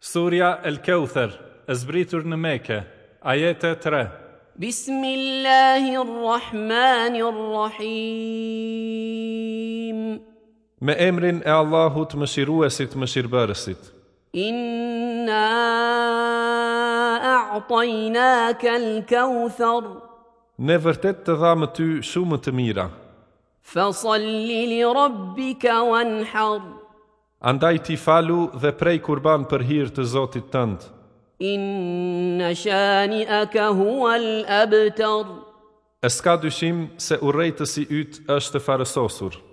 Surja El Keuther, e në meke, ajete 3 Bismillahirrahmanirrahim Me emrin e Allahut më shiruesit më Inna a'tajna kel Keuther Ne vërtet të dhamë ty shumë të mira Fësalli li Rabbika wanhar Andaj ti falu dhe prej kurban për hirë të zotit tëndë. Inna shani a abtar Eska dyshim se urrejtësi i ytë është farësosurë.